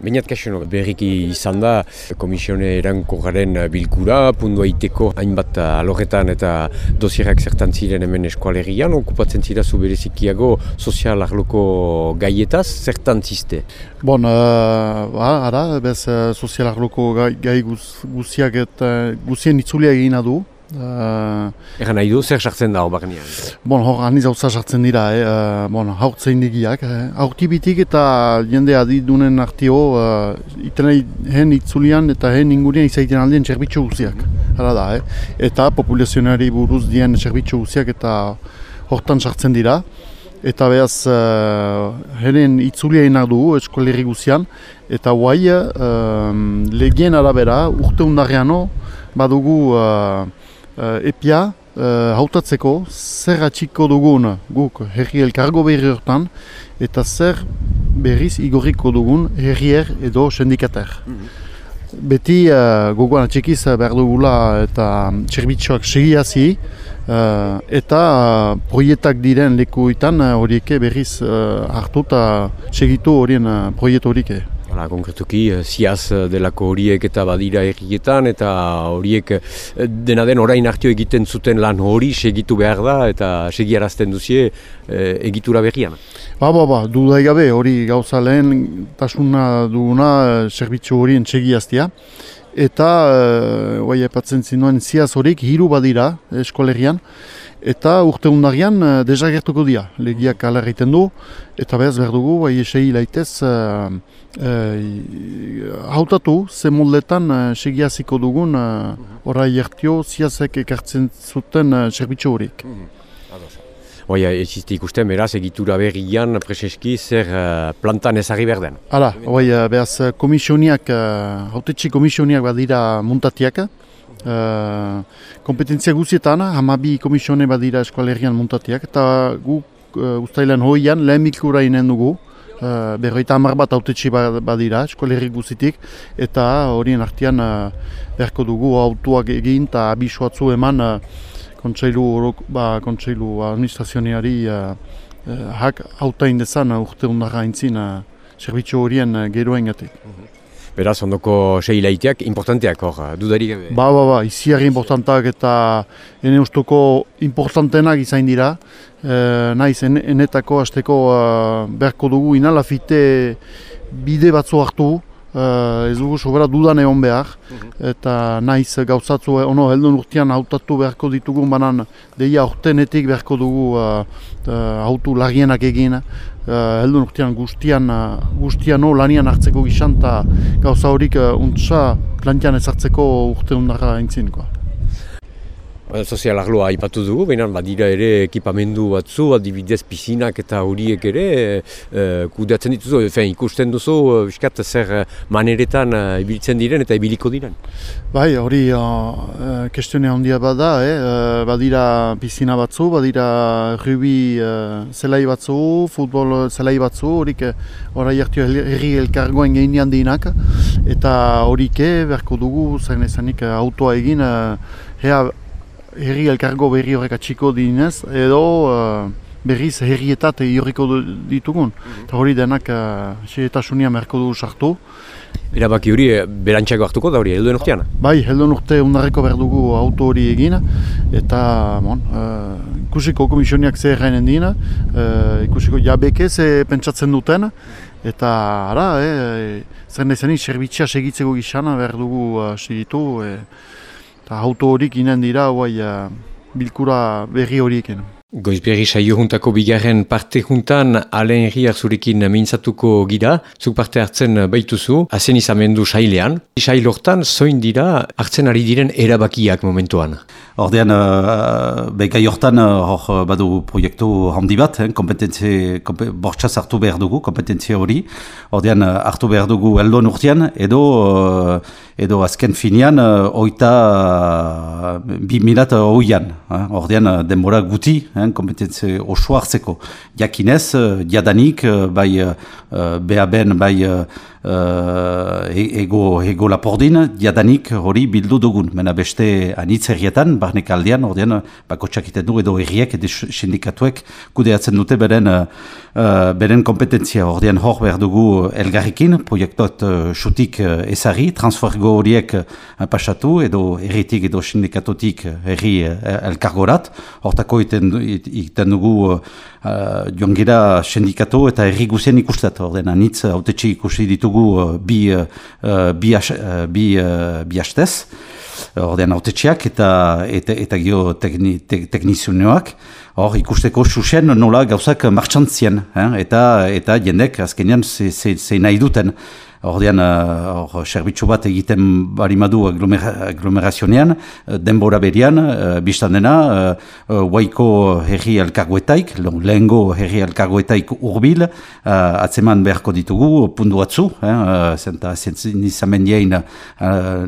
Bainat kaixo, berriki izan da komisione eranko garen bilkura, pundu aiteko hainbat alogetan eta dosierak zertan ziren hemen eskualerian, okupatzen zira zu berezikiago sozial arloko gaietaz, zertan ziste? Bon, uh, ara, bez sozial arloko gai, gai guziak eta guzien itzulia egina du, Uh, Egan nahi du, zer sartzen da hor Bon, hor, aniz hau sartzen dira, eh? uh, bon, haurtzein digiak. Eh? eta jende adidunen artio, uh, itenei hen itzulian eta hen ingurien izaiten aldien txerbitxo guziak. Hala da, eh? Eta populazionari buruz dien txerbitxo guziak eta hortan sartzen dira. Eta behaz, uh, henen itzulia du eskolerri guzian. Eta guai, uh, legien arabera, urte undarreano, badugu... Uh, epia uh, hautatzeko zer atxiko dugun guk herri elkargo berri hortan eta zer berriz igorriko dugun herrier edo sendikater. Mhm. Beti uh, gogoan atxikiz behar dugula eta txerbitxoak segiazi uh, eta uh, proietak diren lekuetan horieke berriz uh, hartu eta segitu horien uh, proietu horiek. Hala, konkretuki, eh, ziaz eh, delako horiek eta badira errietan, eta horiek eh, dena den orain hartio egiten zuten lan hori segitu behar da, eta segiarazten duzie egitura berrian. Ba, ba, ba, du gabe hori gauza lehen tasuna duguna zerbitzu horien segiaztia. Eta, e, epatzen zinuen, ziaz horiek hiru badira eskolerian, eta urte undarian uh, desagertuko dira, legiak ala egiten du, eta behaz behar dugu, bai esei laitez, uh, uh, hautatu, ze moldetan uh, segiaziko dugun, uh, orai ertio, ziazek ekartzen zuten uh, serbitxo horiek. Mm -hmm. Ez ikusten, beraz, egitura berrian, preseski, zer uh, plantan ezagri behar den? Hala, oia, behaz, komisioniak, uh, hautetxe komisioniak badira muntatiak, Uh, kompetentzia guzietan, hamabi komisione badira eskualerian muntatiak, eta gu uh, ustailan hoian lehen mikura inen dugu, uh, berroita hamar bat autetxe ba, badira eskualerri guzitik, eta horien artian uh, beharko dugu autuak egin eta abisuatzu eman uh, kontseilu, ba, kontseilu administrazioneari uh, uh, hak autain dezan uh, urte undara intzin uh, horien uh, geroen gatik. Mhm. Beraz, ondoko sei laiteak importanteak hor, dudari gabe? Ba, ba, ba, iziarri importanteak eta ene ustoko importantenak izain dira. E, naiz, en, enetako hasteko uh, beharko dugu inalafite bide batzu hartu, ez dugu sobera dudan egon behar, mhm. eta naiz gauzatzu ono heldun urtean hautatu beharko ditugun banan deia ortenetik beharko dugu uh, uh, autu lagienak egin uh, heldun urtean guztian, uh, guztian no, lanian hartzeko gizan eta gauza horik uh, untsa plantian ezartzeko urte hundara entzinkoa. Sozial arloa aipatu dugu, baina badira ere ekipamendu batzu, adibidez pizinak eta horiek ere e, kudeatzen dituzu, efen, ikusten duzu, biskat, zer maneretan ibiltzen diren eta ibiliko diren? Bai, hori uh, kestione handia bada, eh? badira pizina batzu, badira rubi uh, zelai batzu, futbol zelai batzu, horik horai hartu herri elkargoen gehinean dinak, eta horik beharko dugu, zer nezanik autoa egin, uh, herri elkargo berri horrek atxiko dinez, edo uh, berriz herrietat horriko ditugun. Mhm. Eta hori denak uh, xeetasunia merko du sartu. Erabaki hori, eh, berantxako hartuko da hori, helduen urtean? Bai, helduen urte undarreko behar dugu auto hori egin, eta bon, uh, ikusiko komisioniak zer gainen dina, uh, ikusiko jabeke ze pentsatzen duten, eta ara, eh, zer nezenik, serbitxea segitzeko gizana behar dugu uh, segitu, eta auto horik inen dira, guai, uh, bilkura berri horieken. Goizberri saio juntako bigarren parte juntan alen herriak zurekin mintzatuko gira, zuk parte hartzen baituzu, azen izamendu sailean. Sail hortan, zoin dira hartzen ari diren erabakiak momentuan? Ordean, uh, bekai hortan, uh, hor badu proiektu handi bat, eh, kompetentzie, bortxaz hartu behar dugu, kompetentzia hori. Ordean, hartu behar dugu eldon urtean, edo, edo azken finean, oita uh, bi milat oian. Eh. Ordean, denbora guti, eh, kompetentze oso hartzeko. Jakinez, uh, jadanik, uh, bai uh, beha ben bai uh, ego, ego lapordin, diadanik hori bildu dugun. Mena beste anitz herrietan, barnek aldean, ordean, bako txakiten du edo herriek edo sindikatuek kudeatzen dute beren, beren kompetentzia. Ordean hor behar dugu elgarrikin, proiektot xutik ezari, transfergo horiek uh, pasatu edo herritik edo sindikatotik herri uh, elkargorat. Hortako iten dugu uh, joan gira sindikatu eta herri guzien ikustat. Ordean anitz haute ikusi ditugu uh, bi, uh, bi, as, uh, bi, uh, bi hastez ordean autetxeak eta eta, eta gio te, teknizioak, hor ikusteko susen nola gauzak martxantzien, eh? eta eta jendek azkenean ze, ze, ze nahi duten. Ordean, uh, or, serbitzu bat egiten barimadu aglomerazionean, uh, denbora berian, uh, biztan dena, uh, waiko herri elkargoetaik, lehengo herri elkargoetaik urbil, uh, atzeman beharko ditugu, pundu atzu, eh, uh, zenta dien, uh,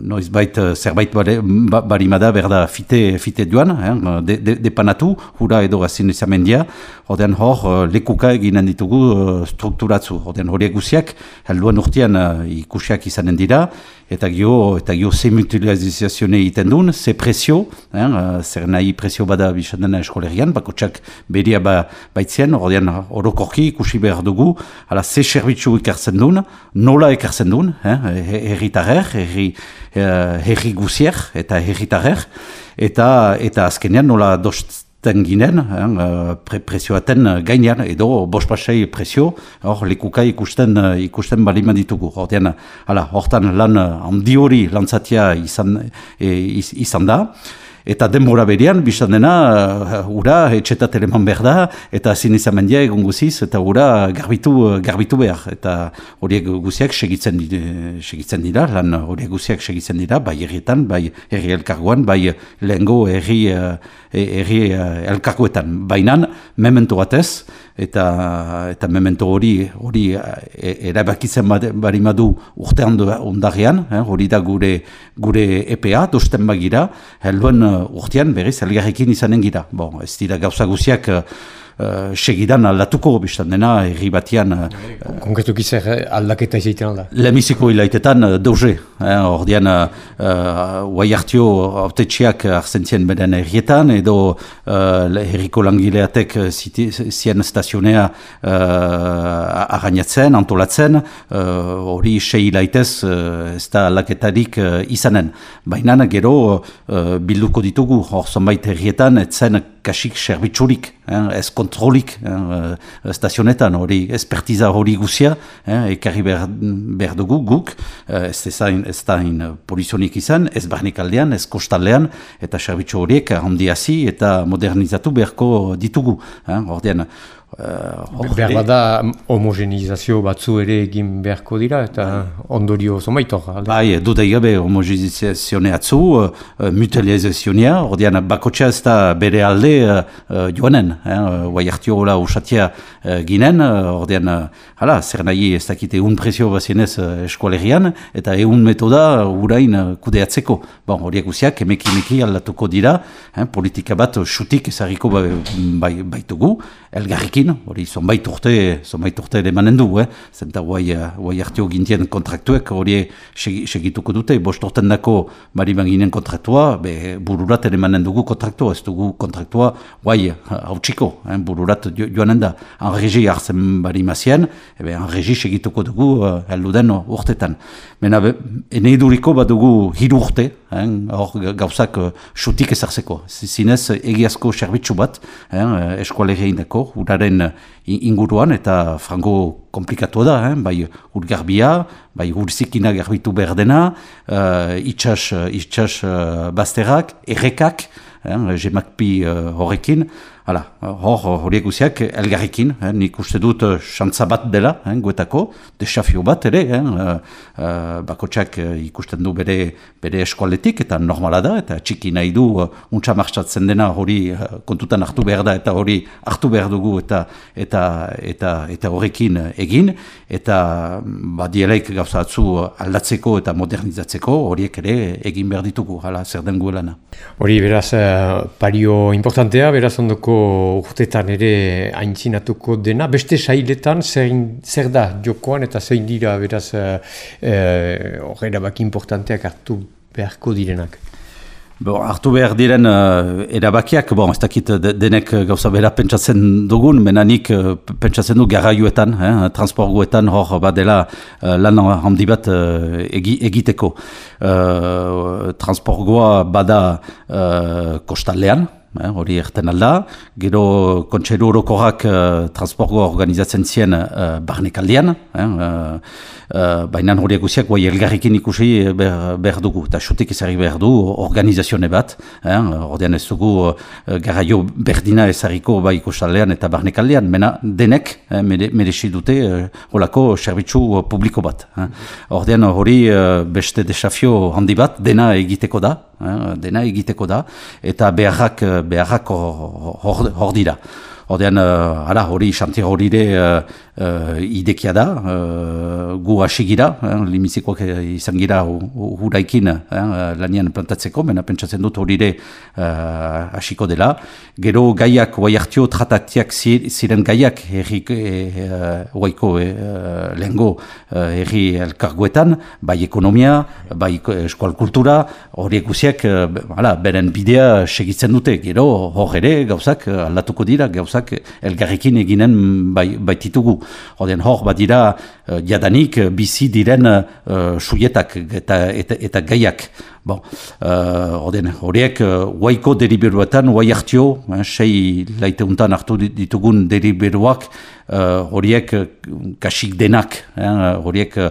noiz bait, zerbait ba, barimada berda fite, fite duan, eh, de, de, depanatu, hura edo gazin nizamen dia, ordean hor, lekuka eginen ditugu uh, strukturatzu, ordean horiek guziak, helduan urtean uh, ikusiak izanen dira, eta gio, eta gio ze mutualizazione egiten duen, ze presio, eh, uh, zer nahi presio bada bisandena eskolerian, bako txak beria ba, baitzien, ordean orokorki ikusi behar dugu, ala ze serbitzu ikartzen duen, nola ikartzen duen, eh, herritarer, herri, uh, guzier eta herritarer, eta, eta azkenean nola dost ten ginen, eh, pre presioaten gainean, edo bos pasei presio, hor likuka ikusten, ikusten balima ditugu. Horten, hala, hortan lan handi hori lantzatia izan, e, izan da, Eta denbora berian, biztan dena, uh, ura, etxetat eleman behar da, eta zin izan mendia egon guziz, eta ura garbitu, garbitu behar. Eta horiek guziak segitzen, segitzen dira, lan horiek guziak segitzen dira, bai herrietan, bai herri elkargoan, bai lehengo herri, uh, herri uh, elkargoetan. Bainan, mementu batez, eta eta memento hori hori erabakitzen bari madu urte ondarean, eh, hori da gure gure EPA, dosten bagira, helduen urtean berriz elgarrekin izanen gira. Bon, ez dira gauza guziak uh, segidan aldatuko, biztan dena, erri batian... Uh, Konkretu gizer eh, aldaketa izaiten alda? Lemiziko hilaitetan uh, doze. Eh, Ordean, guai uh, hartio autetxiak arzentzien beden errietan, edo uh, herriko langileatek zien stazionea uh, arrainatzen, antolatzen, hori uh, sei hilaitez uh, ez da aldaketarik uh, izanen. Baina gero uh, bilduko ditugu, hor zonbait herrietan, etzen kasik serbitzurik, eh, ez kontrolik eh, stazionetan, hori espertiza hori guzia, eh, ekarri behar, behar dugu guk, eh, ez, ezain, ez da polizionik izan, ez barnik aldean, ez kostaldean, eta serbitzu horiek handiazi eta modernizatu beharko ditugu. Eh, ordean, Uh, Behar bada homogenizazio batzu ere egin beharko dira eta ondorio zomaitor. Bai, dudai gabe homogenizazioa atzu, uh, mutualizazioa, ordean bakotxa ez da bere alde uh, joanen. Eh? Guai hartio hola usatia uh, ginen, uh, ordean, uh, hala, zer nahi ez dakite un presio bazienez uh, eskualerian, eta egun metoda urain uh, kudeatzeko. Bon, horiek guziak, emeki emeki aldatuko dira, eh? politika bat xutik ezariko bai, bai, baitugu, elgarrikin, hori zonbait urte, zonbait urte emanen du, eh? zenta guai, eh, guai hartio gintien kontraktuek hori segituko dute, bost urten dako bari ginen kontraktua, be, bururat emanen dugu kontraktua, ez dugu kontraktua guai hau txiko, eh? bururat joanen da, anregi hartzen bari mazien, ebe anregi segituko dugu uh, elduden urtetan. Mena, eneiduriko bat dugu hiru urte, hor gauzak xutik ezartzeko. Zinez, egiazko serbitzu bat, eh, eskualegia indako, uraren eh, inguruan eta frango komplikatu da, eh? bai urgarbia, bai urzikina garbitu behar dena, uh, itxas, itxas uh, bazterak, errekak, eh? jemakpi uh, horrekin, Hala, hor, horiek guziak elgarrikin, eh, nik uste dut xantza bat dela, eh, guetako, desafio bat ere, eh, uh, bakotxak ikusten du bere, bere eskualetik, eta normala da, eta txiki nahi du uh, untsa marxatzen dena hori kontutan hartu behar da, eta hori hartu behar dugu, eta eta eta eta horrekin egin, eta badielaik gauza atzu aldatzeko eta modernizatzeko, horiek ere egin behar ditugu, hala, zer den guelana. Hori, beraz, pario importantea, beraz ondoko urrengo urtetan ere aintzinatuko dena. Beste sailetan zer, zer da jokoan eta zein dira beraz horreira e, baki importanteak hartu beharko direnak. Bo, hartu behar diren uh, erabakiak, bon, ez dakit denek gauza bera pentsatzen dugun, menanik uh, pentsatzen du garraioetan, eh, transporguetan hor badela uh, lan handi bat uh, egiteko. Uh, transporgoa bada uh, kostaldean, Hori erten alda, gero kontseru orokorrak uh, transporgo organizatzen zien uh, barnekaldian, eh, uh, uh, baina horiek guziak guai elgarrikin ikusi behar, behar dugu, eta xutik ezari behar du organizazione bat, eh, ordean ez dugu uh, garraio berdina ezariko bai ikustalean eta barnekaldian, mena denek eh, merexi dute uh, holako serbitzu publiko bat. Eh. Ordean hori uh, beste desafio handi bat, dena egiteko da, dena egiteko da, eta beharrak, beharrak hor, hor dira. Ordean, uh, hori, xantier hori uh, uh, idekia da, uh, gu hasi eh, limizikoak izan gira huraikin uh, lanian plantatzeko, mena pentsatzen dut hori ere hasiko dela. Gero gaiak, oai hartio, trataktiak ziren gaiak, erri, uh, oaiko uh, lehengo uh, erri elkargoetan, bai ekonomia, bai eskual kultura, hori eguziak, uh, beren bidea segitzen dute, gero hor ere gauzak aldatuko dira, gauzak elgarrikin eginen bai, baititugu. Oden hor bat dira uh, jadanik uh, bizi diren uh, suietak eta, eta, eta gaiak. Bon, uh, horiek uh, waiko deriberuetan, wai hartio, eh, sei laiteuntan hartu ditugun deriberuak, uh, horiek uh, kasik denak, eh, horiek uh,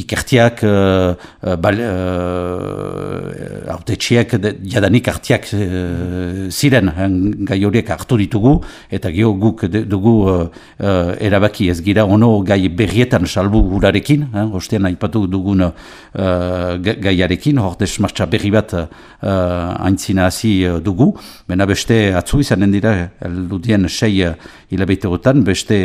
ikertiak, uh, bal, uh, autetxiek, jadanik hartiak uh, ziren, eh, gai horiek hartu ditugu, eta gio guk dugu uh, uh, erabaki ez gira, ono gai berrietan salbu gurarekin, eh, ostean aipatu dugun uh, gaiarekin, hor desmartza berri bat uh, aintzina hasi dugu, bena beste atzu izanen dira, eldudien sei uh, hilabeteotan, beste,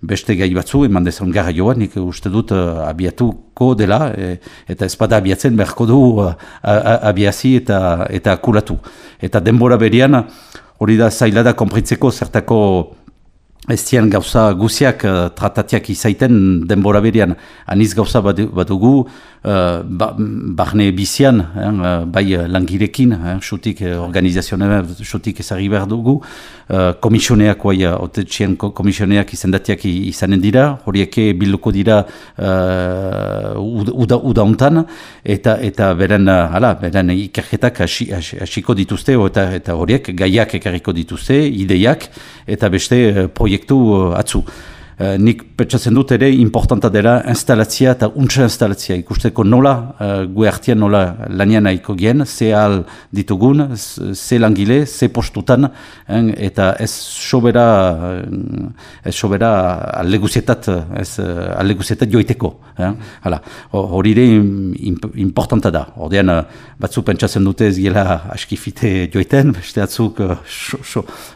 beste gai batzu, eman dezan gara joan, nik uste dut uh, abiatuko dela, e, eta ezpada abiatzen beharko du uh, abiazi eta, eta akulatu. Eta denbora berian, hori da zailada konpritzeko zertako ez zian gauza guziak uh, tratatiak izaiten denbora berian. Aniz gauza badugu, uh, ba, barne bizian, eh, bai langirekin, eh, xutik eh, organizazioa, xutik ezari behar dugu, uh, komisioneak, bai, otetxien komisioneak izendatiak izanen dira, horieke bilduko dira uh, uda, uda untan, eta, eta beren, hala, beren ikerketak hasiko dituzte, eta, eta horiek gaiak ekarriko dituzte, ideiak, eta beste uh, proiektu uh, atzu. Uh, nik petsatzen dut ere importanta dela instalatzia eta untsa instalatzia. Ikusteko nola uh, gue hartian nola lanian nahiko gen, ze al ditugun, ze langile, ze postutan en, eta ez sobera ez sobera aleguzietat ez aleguzietat joiteko hori ere importanta da. Ordean batzu pentsatzen dute ez gela askifite joiten, beste atzuk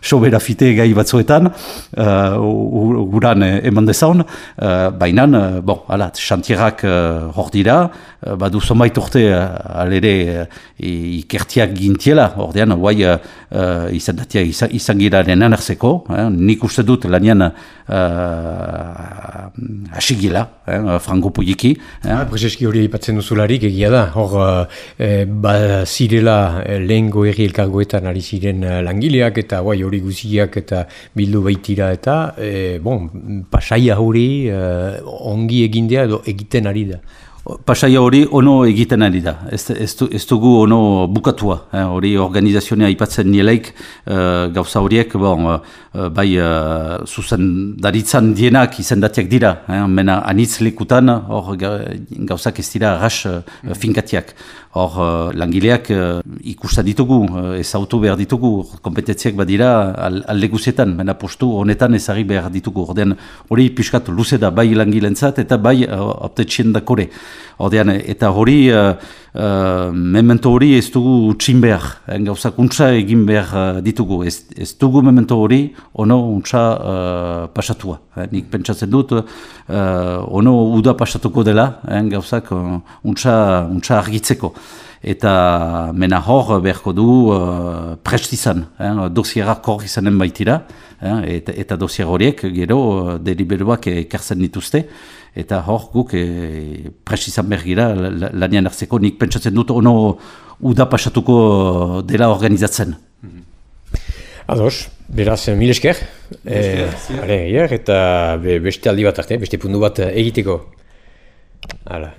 sobera fite gai batzuetan. Uh, guran eman dezaun, uh, baina, uh, bon, ala, xantierak uh, hor dira, uh, badu zonbait urte uh, alere uh, ikertiak gintiela, hor dian, guai uh, izan datia izan, izan gira denan erzeko, eh, nik uste dut lanian uh, asigila, eh, frango pujiki. Eh. Ah, Prezeski hori ipatzen duzularik egia da, hor eh, ba, zirela lehen goerri elkargoetan ari ziren langileak eta guai hori guziak eta bildu baitira eta, eh, bon, pasaia hori uh, ongi egindea edo egiten ari da. Pasaia hori ono egiten ari da, ez, ez, ez dugu ono bukatua, eh? hori organizazioa aipatzen nielaik uh, gauza horiek, bon, uh, bai uh, zuzen daritzan dienak izendatiak dira, eh? mena anitz lekutan hor gauzak ez dira ras uh, finkatiak. Hor uh, langileak uh, ikusta ditugu, uh, ez autu behar ditugu, kompetentziak badira alde guzietan, mena postu honetan ezari behar ditugu. Ordean hori piskat luze da bai langilentzat eta bai uh, optetxien dakore. Ordean, eta hori, uh, uh, memento hori ez dugu utxin behar, eh, gauzak untsa egin behar uh, ditugu. Ez, ez dugu memento hori ono untsa uh, pasatua. Eh, nik pentsatzen dut, uh, ono uda pasatuko dela, eh, gauzak uh, untsa, untsa argitzeko. Eta mena hor beharko du uh, prest izan, eh, dosierak hor izanen baitira, eh, eta, eta dosier horiek gero uh, deliberuak ekartzen dituzte, eta hor guk e, prest izan behar gira lanian hartzeko, nik pentsatzen dut ono uda pasatuko dela organizatzen. Ados, beraz, mil esker, e, eta beste aldi bat arte, beste puntu bat egiteko. Hala.